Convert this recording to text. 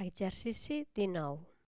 Exercici 19.